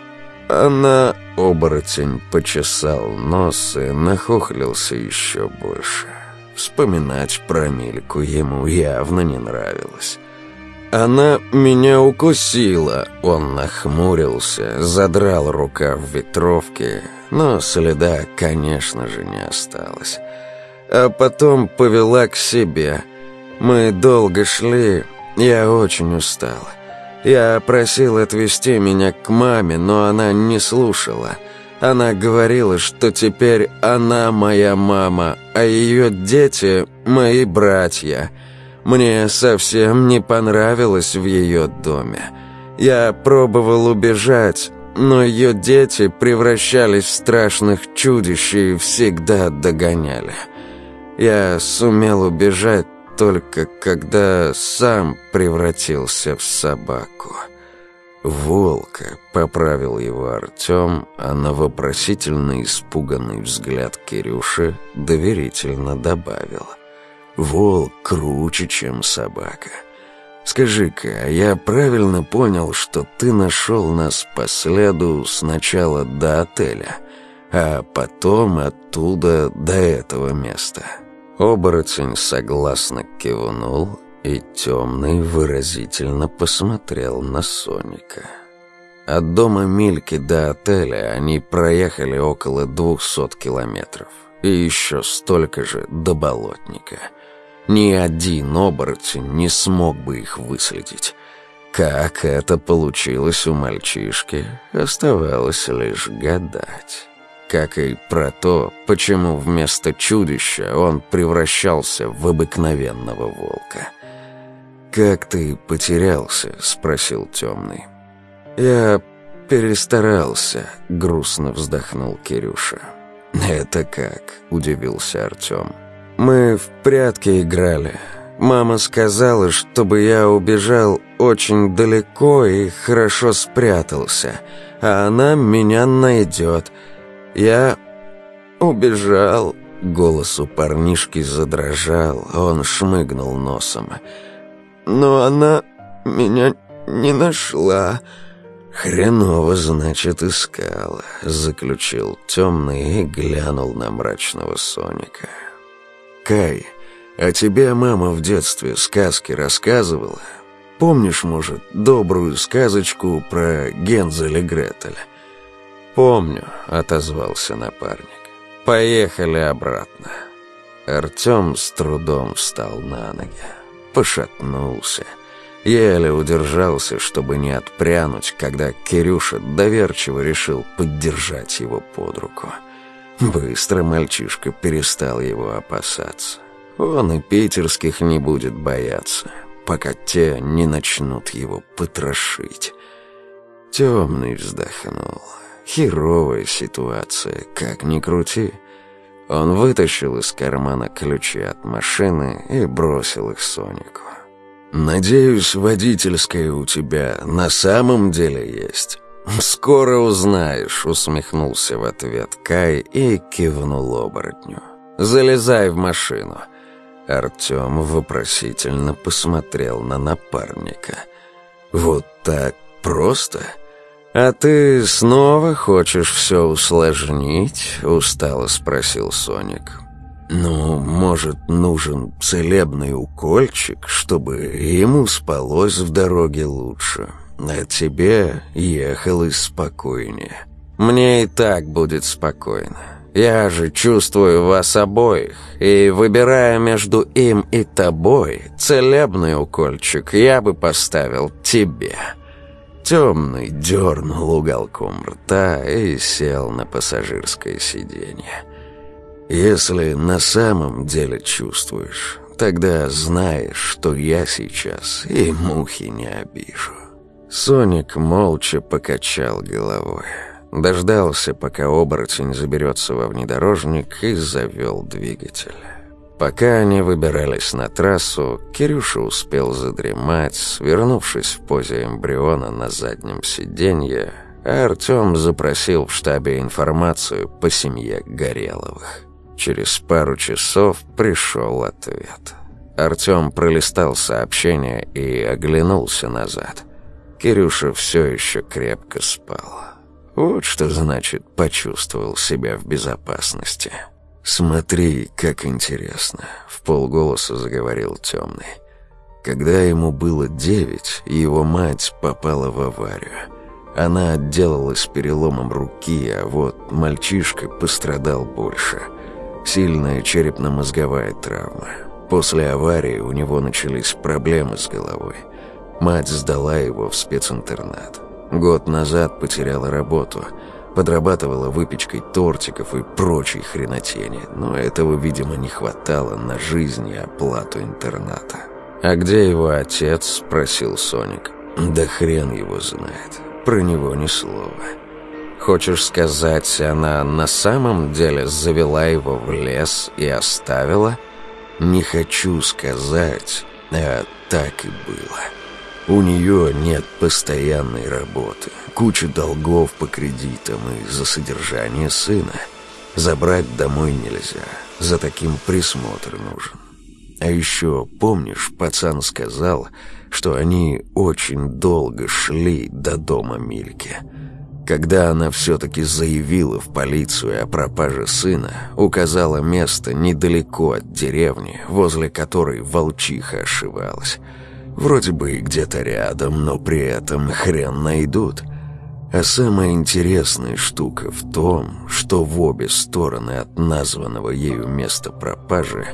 Она, оборотень, почесал нос и нахохлился еще больше. Вспоминать про Мильку ему явно не нравилось. «Она меня укусила!» Он нахмурился, задрал рука в ветровке, но следа, конечно же, не осталось. А потом повела к себе. Мы долго шли, я очень устала. Я просил отвезти меня к маме, но она не слушала. Она говорила, что теперь она моя мама, а ее дети — мои братья. Мне совсем не понравилось в ее доме. Я пробовал убежать, но ее дети превращались в страшных чудищ и всегда догоняли. Я сумел убежать только когда сам превратился в собаку. «Волка», — поправил его Артем, а на вопросительно испуганный взгляд Кирюши доверительно добавил. «Волк круче, чем собака. Скажи-ка, а я правильно понял, что ты нашел нас по следу сначала до отеля, а потом оттуда до этого места?» Оборотень согласно кивнул, и темный выразительно посмотрел на Соника. От дома Мильки до отеля они проехали около двухсот километров, и еще столько же до болотника. Ни один оборотень не смог бы их выследить. Как это получилось у мальчишки, оставалось лишь гадать как и про то, почему вместо чудища он превращался в обыкновенного волка. «Как ты потерялся?» — спросил темный. «Я перестарался», — грустно вздохнул Кирюша. «Это как?» — удивился Артем. «Мы в прятки играли. Мама сказала, чтобы я убежал очень далеко и хорошо спрятался, а она меня найдет». Я убежал. Голос у парнишки задрожал, он шмыгнул носом. Но она меня не нашла. «Хреново, значит, искала», — заключил темный и глянул на мрачного Соника. «Кай, а тебе мама в детстве сказки рассказывала? Помнишь, может, добрую сказочку про Гензель и Гретель?» «Помню», — отозвался напарник. «Поехали обратно». Артем с трудом встал на ноги, пошатнулся, еле удержался, чтобы не отпрянуть, когда Кирюша доверчиво решил поддержать его под руку. Быстро мальчишка перестал его опасаться. Он и питерских не будет бояться, пока те не начнут его потрошить. Темный вздохнул. Херовая ситуация, как ни крути. Он вытащил из кармана ключи от машины и бросил их Сонику. «Надеюсь, водительская у тебя на самом деле есть?» «Скоро узнаешь», — усмехнулся в ответ Кай и кивнул оборотню. «Залезай в машину». Артем вопросительно посмотрел на напарника. «Вот так просто?» «А ты снова хочешь все усложнить?» — устало спросил Соник. «Ну, может, нужен целебный укольчик, чтобы ему спалось в дороге лучше, а тебе ехалось спокойнее. Мне и так будет спокойно. Я же чувствую вас обоих, и, выбирая между им и тобой, целебный укольчик я бы поставил тебе». Темный дернул уголком рта и сел на пассажирское сиденье. «Если на самом деле чувствуешь, тогда знаешь, что я сейчас и мухи не обижу». Соник молча покачал головой. Дождался, пока оборотень заберется во внедорожник и завел двигатель. Пока они выбирались на трассу, Кирюша успел задремать, свернувшись в позе эмбриона на заднем сиденье, а Артем запросил в штабе информацию по семье Гореловых. Через пару часов пришел ответ. Артем пролистал сообщение и оглянулся назад. Кирюша все еще крепко спал. Вот что значит почувствовал себя в безопасности. «Смотри, как интересно», — в полголоса заговорил темный. Когда ему было девять, его мать попала в аварию. Она отделалась переломом руки, а вот мальчишка пострадал больше. Сильная черепно-мозговая травма. После аварии у него начались проблемы с головой. Мать сдала его в специнтернат. Год назад потеряла работу — подрабатывала выпечкой тортиков и прочей хренотени, но этого, видимо, не хватало на жизнь и оплату интерната. «А где его отец?» — спросил Соник. «Да хрен его знает. Про него ни слова». «Хочешь сказать, она на самом деле завела его в лес и оставила?» «Не хочу сказать, а так и было». У нее нет постоянной работы, куча долгов по кредитам и за содержание сына. Забрать домой нельзя, за таким присмотр нужен. А еще, помнишь, пацан сказал, что они очень долго шли до дома Мильки. Когда она все-таки заявила в полицию о пропаже сына, указала место недалеко от деревни, возле которой волчиха ошивалась – Вроде бы и где-то рядом, но при этом хрен найдут. А самая интересная штука в том, что в обе стороны от названного ею места пропажи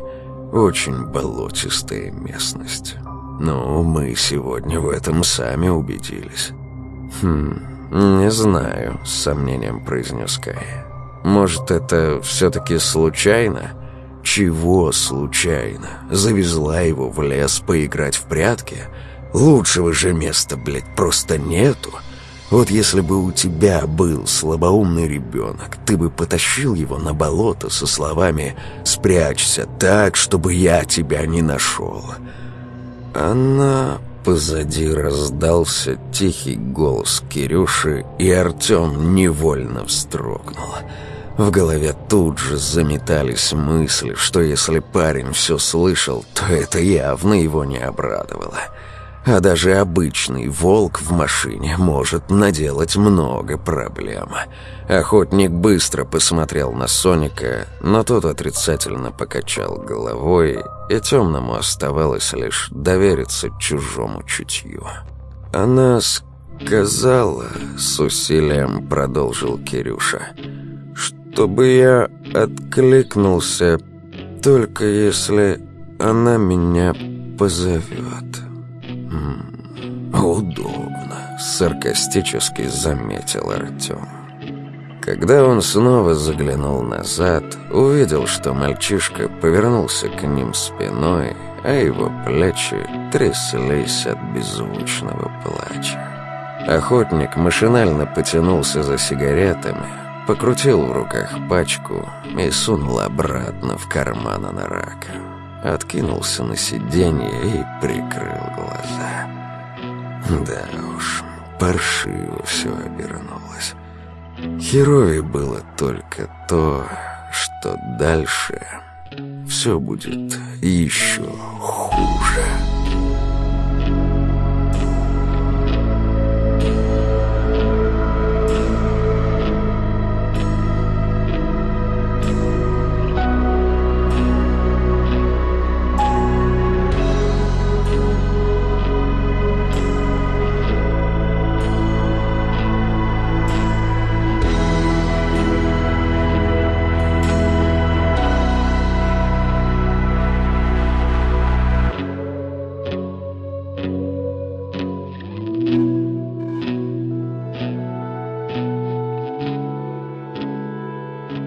очень болотистая местность. Ну, мы сегодня в этом сами убедились. «Хм, не знаю», — с сомнением произнес Кай. «Может, это все-таки случайно?» Чего случайно? Завезла его в лес поиграть в прятки? Лучшего же места, блядь, просто нету. Вот если бы у тебя был слабоумный ребенок, ты бы потащил его на болото со словами «Спрячься так, чтобы я тебя не нашел». Она... Позади раздался тихий голос Кирюши, и Артем невольно вздрогнул. В голове тут же заметались мысли, что если парень все слышал, то это явно его не обрадовало. А даже обычный волк в машине может наделать много проблем. Охотник быстро посмотрел на Соника, но тот отрицательно покачал головой, и темному оставалось лишь довериться чужому чутью. «Она сказала...» — с усилием продолжил Кирюша — чтобы я откликнулся, только если она меня позовет. «Удобно», — саркастически заметил Артем. Когда он снова заглянул назад, увидел, что мальчишка повернулся к ним спиной, а его плечи тряслись от беззвучного плача. Охотник машинально потянулся за сигаретами, Покрутил в руках пачку и сунул обратно в карман анарака. Откинулся на сиденье и прикрыл глаза. Да уж, паршиво все обернулось. Херове было только то, что дальше все будет еще хуже.